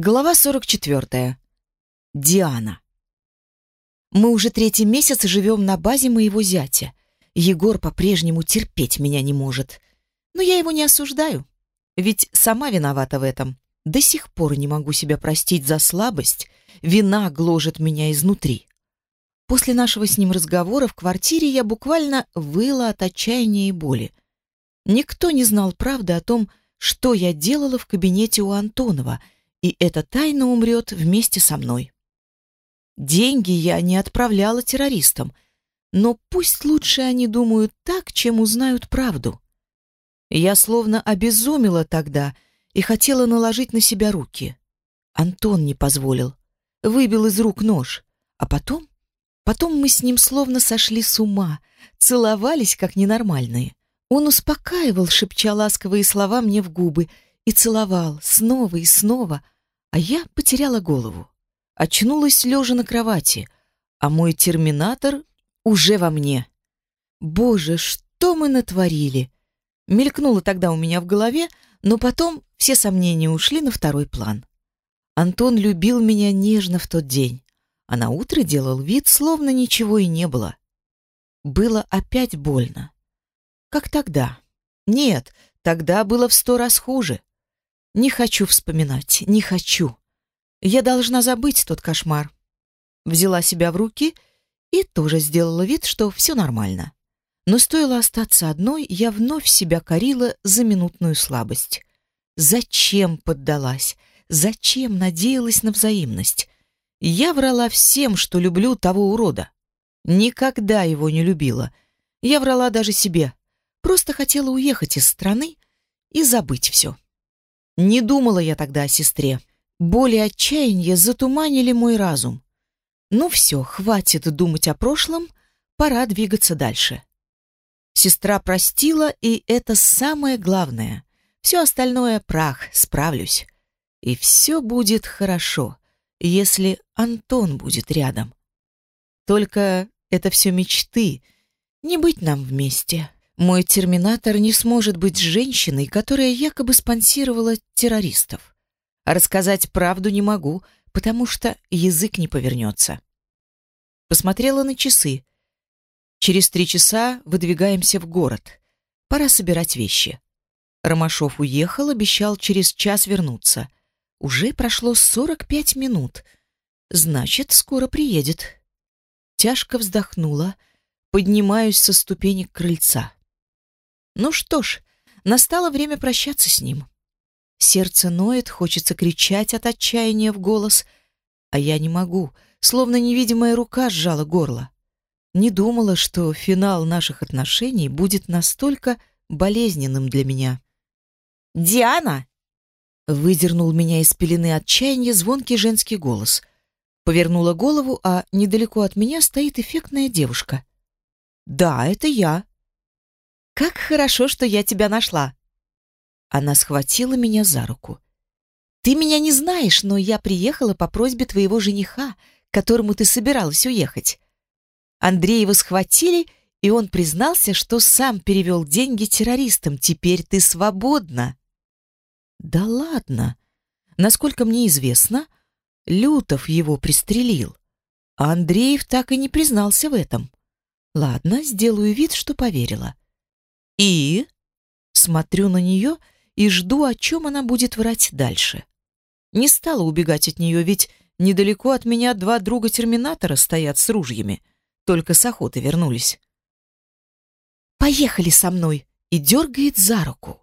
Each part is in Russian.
Глава 44. Диана. Мы уже третий месяц живем на базе моего зятя. Егор по-прежнему терпеть меня не может. Но я его не осуждаю, ведь сама виновата в этом. До сих пор не могу себя простить за слабость, вина гложет меня изнутри. После нашего с ним разговора в квартире я буквально выла от отчаяния и боли. Никто не знал правды о том, что я делала в кабинете у Антонова — и эта тайна умрет вместе со мной. Деньги я не отправляла террористам, но пусть лучше они думают так, чем узнают правду. Я словно обезумела тогда и хотела наложить на себя руки. Антон не позволил, выбил из рук нож, а потом... Потом мы с ним словно сошли с ума, целовались как ненормальные. Он успокаивал, шепча ласковые слова мне в губы — и целовал снова и снова, а я потеряла голову. Очнулась лежа на кровати, а мой терминатор уже во мне. Боже, что мы натворили! Мелькнуло тогда у меня в голове, но потом все сомнения ушли на второй план. Антон любил меня нежно в тот день, а на утро делал вид, словно ничего и не было. Было опять больно. Как тогда? Нет, тогда было в сто раз хуже. Не хочу вспоминать, не хочу. Я должна забыть тот кошмар. Взяла себя в руки и тоже сделала вид, что все нормально. Но стоило остаться одной, я вновь себя корила за минутную слабость. Зачем поддалась? Зачем надеялась на взаимность? Я врала всем, что люблю того урода. Никогда его не любила. Я врала даже себе. Просто хотела уехать из страны и забыть все. Не думала я тогда о сестре. Боли и отчаяние затуманили мой разум. Ну все, хватит думать о прошлом, пора двигаться дальше. Сестра простила, и это самое главное. Все остальное — прах, справлюсь. И все будет хорошо, если Антон будет рядом. Только это все мечты, не быть нам вместе. Мой терминатор не сможет быть женщиной, которая якобы спонсировала террористов. А рассказать правду не могу, потому что язык не повернется. Посмотрела на часы. Через три часа выдвигаемся в город. Пора собирать вещи. Ромашов уехал, обещал через час вернуться. Уже прошло сорок пять минут. Значит, скоро приедет. Тяжко вздохнула, поднимаюсь со ступенек крыльца. Ну что ж, настало время прощаться с ним. Сердце ноет, хочется кричать от отчаяния в голос, а я не могу, словно невидимая рука сжала горло. Не думала, что финал наших отношений будет настолько болезненным для меня. «Диана!» Выдернул меня из пелены отчаяния звонкий женский голос. Повернула голову, а недалеко от меня стоит эффектная девушка. «Да, это я», как хорошо, что я тебя нашла. Она схватила меня за руку. Ты меня не знаешь, но я приехала по просьбе твоего жениха, к которому ты собиралась уехать. Андреева схватили, и он признался, что сам перевел деньги террористам. Теперь ты свободна. Да ладно. Насколько мне известно, Лютов его пристрелил, а Андреев так и не признался в этом. Ладно, сделаю вид, что поверила. И? Смотрю на нее и жду, о чем она будет врать дальше. Не стала убегать от нее, ведь недалеко от меня два друга Терминатора стоят с ружьями, только с охоты вернулись. «Поехали со мной!» и дергает за руку.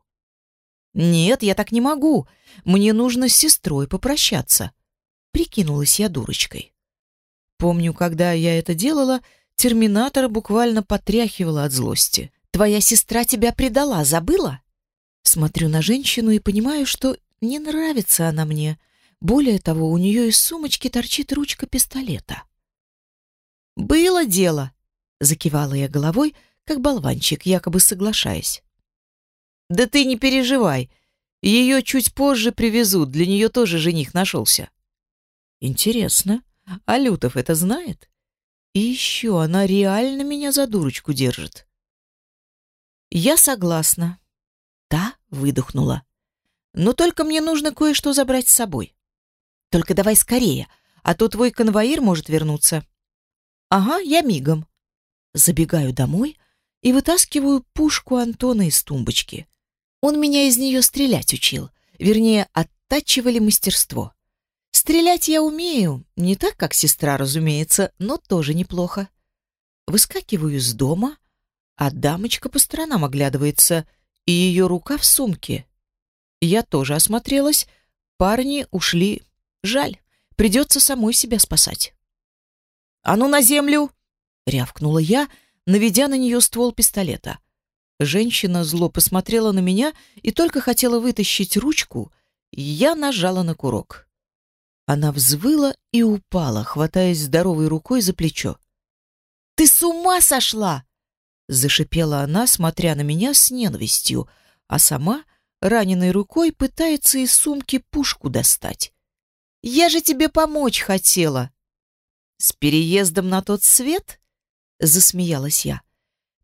«Нет, я так не могу. Мне нужно с сестрой попрощаться». Прикинулась я дурочкой. Помню, когда я это делала, терминатора буквально потряхивала от злости. Твоя сестра тебя предала, забыла? Смотрю на женщину и понимаю, что не нравится она мне. Более того, у нее из сумочки торчит ручка пистолета. «Было дело», — закивала я головой, как болванчик, якобы соглашаясь. «Да ты не переживай, ее чуть позже привезут, для нее тоже жених нашелся». «Интересно, а Лютов это знает? И еще она реально меня за дурочку держит». «Я согласна». Та выдохнула. «Но только мне нужно кое-что забрать с собой». Только давай скорее, а то твой конвоир может вернуться. Ага, я мигом. Забегаю домой и вытаскиваю пушку Антона из тумбочки. Он меня из нее стрелять учил, вернее, оттачивали мастерство. Стрелять я умею, не так, как сестра, разумеется, но тоже неплохо. Выскакиваю из дома, а дамочка по сторонам оглядывается, и ее рука в сумке. Я тоже осмотрелась, парни ушли. Жаль, придется самой себя спасать. «А ну на землю!» — рявкнула я, наведя на нее ствол пистолета. Женщина зло посмотрела на меня и только хотела вытащить ручку, я нажала на курок. Она взвыла и упала, хватаясь здоровой рукой за плечо. «Ты с ума сошла!» Зашипела она, смотря на меня с ненавистью, а сама раненой рукой пытается из сумки пушку достать. «Я же тебе помочь хотела!» «С переездом на тот свет?» — засмеялась я.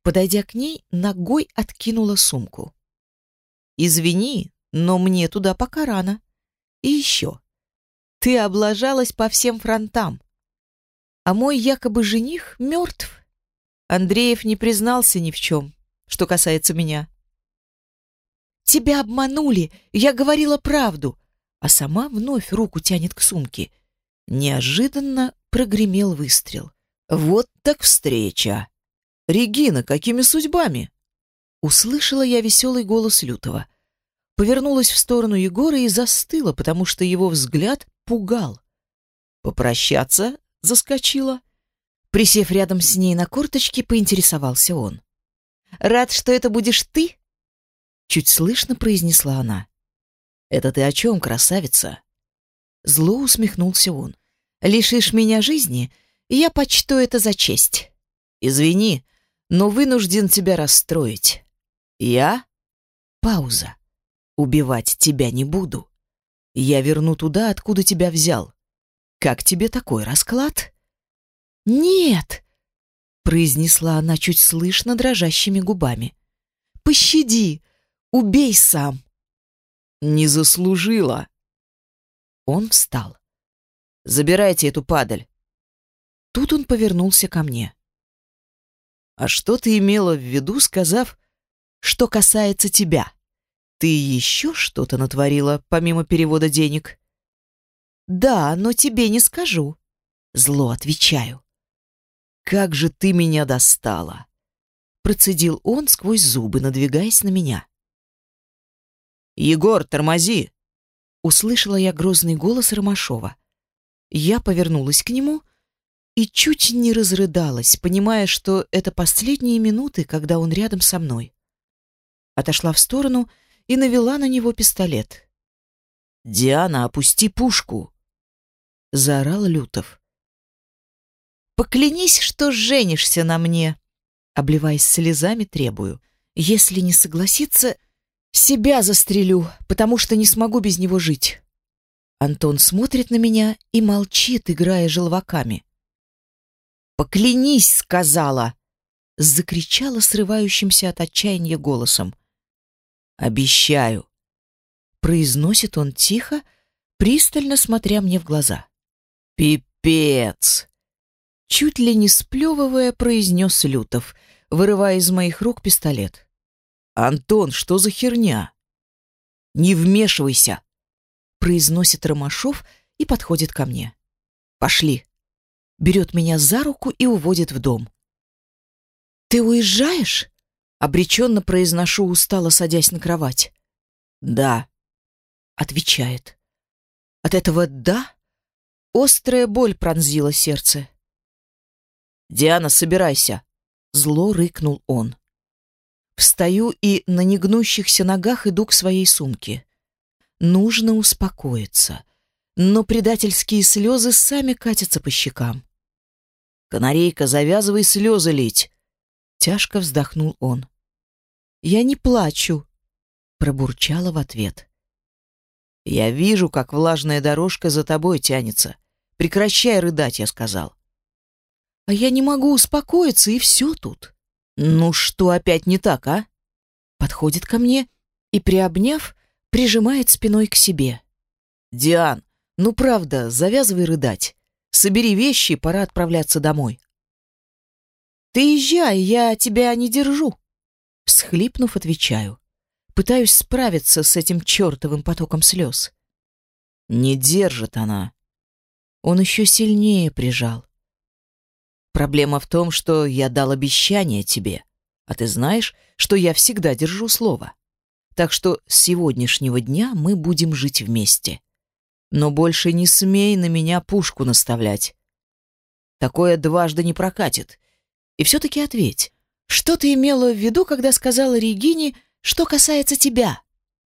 Подойдя к ней, ногой откинула сумку. «Извини, но мне туда пока рано. И еще. Ты облажалась по всем фронтам. А мой якобы жених мертв. Андреев не признался ни в чем, что касается меня. «Тебя обманули! Я говорила правду!» А сама вновь руку тянет к сумке. Неожиданно прогремел выстрел. «Вот так встреча! Регина, какими судьбами?» Услышала я веселый голос Лютого. Повернулась в сторону Егора и застыла, потому что его взгляд пугал. «Попрощаться?» — заскочила. Присев рядом с ней на корточке, поинтересовался он. «Рад, что это будешь ты?» Чуть слышно произнесла она. «Это ты о чем, красавица?» Зло усмехнулся он. «Лишишь меня жизни, я почту это за честь. Извини, но вынужден тебя расстроить. Я?» Пауза. «Убивать тебя не буду. Я верну туда, откуда тебя взял. Как тебе такой расклад?» «Нет!» — произнесла она чуть слышно дрожащими губами. «Пощади! Убей сам!» «Не заслужила!» Он встал. «Забирайте эту падаль!» Тут он повернулся ко мне. «А что ты имела в виду, сказав, что касается тебя? Ты еще что-то натворила, помимо перевода денег?» «Да, но тебе не скажу», — зло отвечаю. «Как же ты меня достала!» Процедил он сквозь зубы, надвигаясь на меня. «Егор, тормози!» Услышала я грозный голос Ромашова. Я повернулась к нему и чуть не разрыдалась, понимая, что это последние минуты, когда он рядом со мной. Отошла в сторону и навела на него пистолет. «Диана, опусти пушку!» — заорал Лютов. Поклянись, что женишься на мне. Обливаясь слезами, требую. Если не согласится, себя застрелю, потому что не смогу без него жить. Антон смотрит на меня и молчит, играя желваками. «Поклянись!» — сказала! — закричала срывающимся от отчаяния голосом. «Обещаю!» — произносит он тихо, пристально смотря мне в глаза. «Пипец!» Чуть ли не сплевывая, произнес Лютов, вырывая из моих рук пистолет. «Антон, что за херня?» «Не вмешивайся!» произносит Ромашов и подходит ко мне. «Пошли!» Берет меня за руку и уводит в дом. «Ты уезжаешь?» Обреченно произношу, устало садясь на кровать. «Да», — отвечает. От этого «да» острая боль пронзила сердце. «Диана, собирайся!» Зло рыкнул он. Встаю и на негнущихся ногах иду к своей сумке. Нужно успокоиться, но предательские слезы сами катятся по щекам. «Канарейка, завязывай слезы лить!» Тяжко вздохнул он. «Я не плачу», — пробурчала в ответ. «Я вижу, как влажная дорожка за тобой тянется. Прекращай рыдать», — я сказал. А я не могу успокоиться, и все тут. Ну что опять не так, а? Подходит ко мне и, приобняв, прижимает спиной к себе. «Диан, Ну правда, завязывай рыдать. Собери вещи, пора отправляться домой. Ты езжай, я тебя не держу. Всхлипнув, отвечаю. Пытаюсь справиться с этим чертовым потоком слез. Не держит она. Он еще сильнее прижал. Проблема в том, что я дал обещание тебе, а ты знаешь, что я всегда держу слово. Так что с сегодняшнего дня мы будем жить вместе. Но больше не смей на меня пушку наставлять. Такое дважды не прокатит. И все-таки ответь, что ты имела в виду, когда сказала Регине, что касается тебя?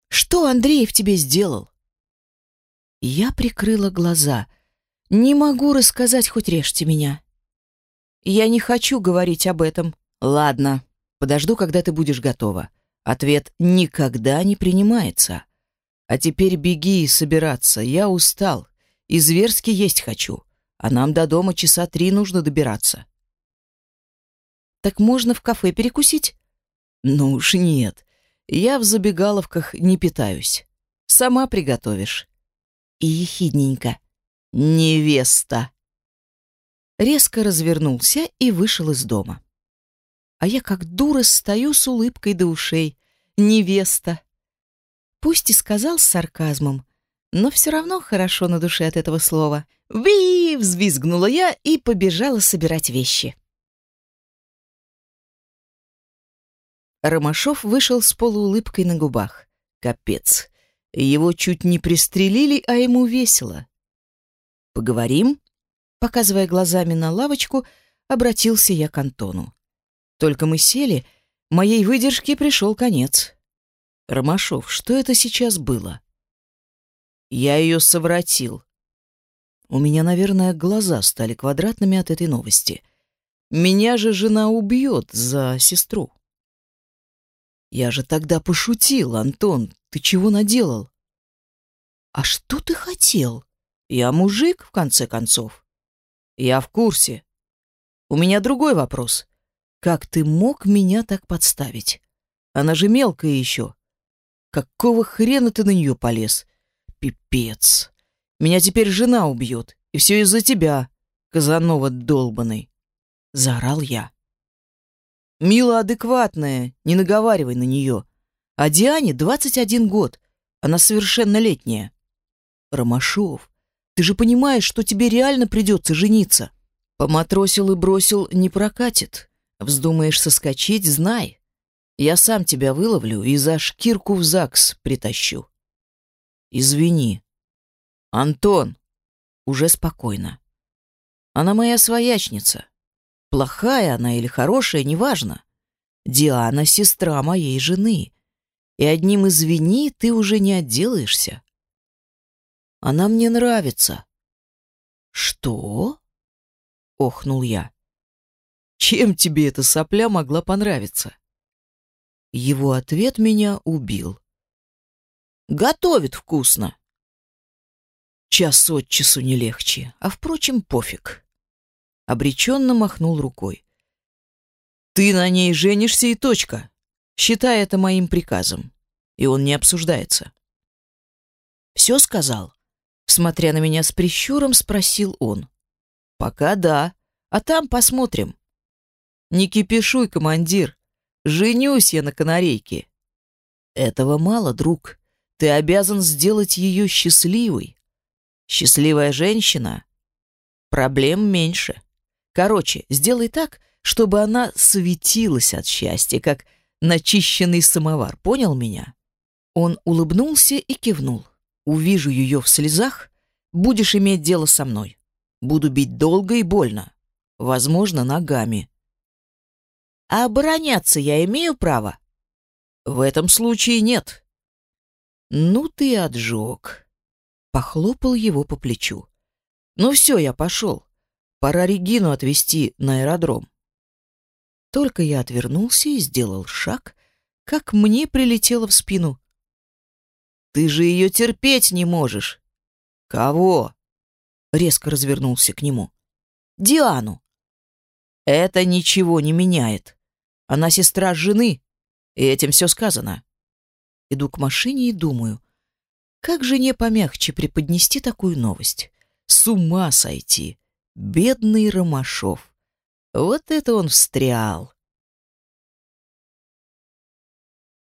Что Андреев тебе сделал? Я прикрыла глаза. Не могу рассказать, хоть режьте меня. Я не хочу говорить об этом. Ладно, подожду, когда ты будешь готова. Ответ никогда не принимается. А теперь беги и собираться. Я устал и зверски есть хочу. А нам до дома часа три нужно добираться. Так можно в кафе перекусить? Ну уж нет. Я в забегаловках не питаюсь. Сама приготовишь. И ехидненько. Невеста. Резко развернулся и вышел из дома. А я как дура стою с улыбкой до ушей. Невеста. Пусть и сказал с сарказмом, но все равно хорошо на душе от этого слова. «Ви!» — взвизгнула я и побежала собирать вещи. Ромашов вышел с полуулыбкой на губах. Капец. Его чуть не пристрелили, а ему весело. «Поговорим?» Показывая глазами на лавочку, обратился я к Антону. Только мы сели, моей выдержке пришел конец. «Ромашов, что это сейчас было?» «Я ее совратил». У меня, наверное, глаза стали квадратными от этой новости. Меня же жена убьет за сестру. Я же тогда пошутил, Антон. Ты чего наделал? А что ты хотел? Я мужик, в конце концов. Я в курсе. У меня другой вопрос. Как ты мог меня так подставить? Она же мелкая еще. Какого хрена ты на нее полез? Пипец. Меня теперь жена убьет. И все из-за тебя, Казанова долбаный. Заорал я. Мила адекватная, не наговаривай на нее. А Диане 21 год, она совершеннолетняя. Ромашов, ты же понимаешь, что тебе реально придется жениться. Поматросил и бросил не прокатит. Вздумаешь соскочить, знай. Я сам тебя выловлю и за шкирку в ЗАГС притащу. Извини. Антон, уже спокойно. Она моя своячница. Плохая она или хорошая, неважно. Диана — сестра моей жены. И одним «извини» ты уже не отделаешься. Она мне нравится. Что? Охнул я. Чем тебе эта сопля могла понравиться? Его ответ меня убил. Готовит вкусно. Час от часу не легче, а, впрочем, пофиг обреченно махнул рукой. «Ты на ней женишься и точка. Считай это моим приказом. И он не обсуждается». «Все сказал?» Смотря на меня с прищуром, спросил он. «Пока да, а там посмотрим». «Не кипишуй, командир. Женюсь я на канарейке». «Этого мало, друг. Ты обязан сделать ее счастливой. Счастливая женщина — проблем меньше». Короче, сделай так, чтобы она светилась от счастья, как начищенный самовар. Понял меня? Он улыбнулся и кивнул. Увижу ее в слезах, будешь иметь дело со мной. Буду бить долго и больно. Возможно, ногами. А обороняться я имею право? В этом случае нет. Ну ты отжег. Похлопал его по плечу. Ну все, я пошел. Пора Регину отвезти на аэродром. Только я отвернулся и сделал шаг, как мне прилетело в спину. «Ты же ее терпеть не можешь!» «Кого?» Резко развернулся к нему. «Диану!» «Это ничего не меняет. Она сестра жены, и этим все сказано». Иду к машине и думаю, Как жене помягче преподнести такую новость? С ума сойти! Бедный Ромашов! Вот это он встрял!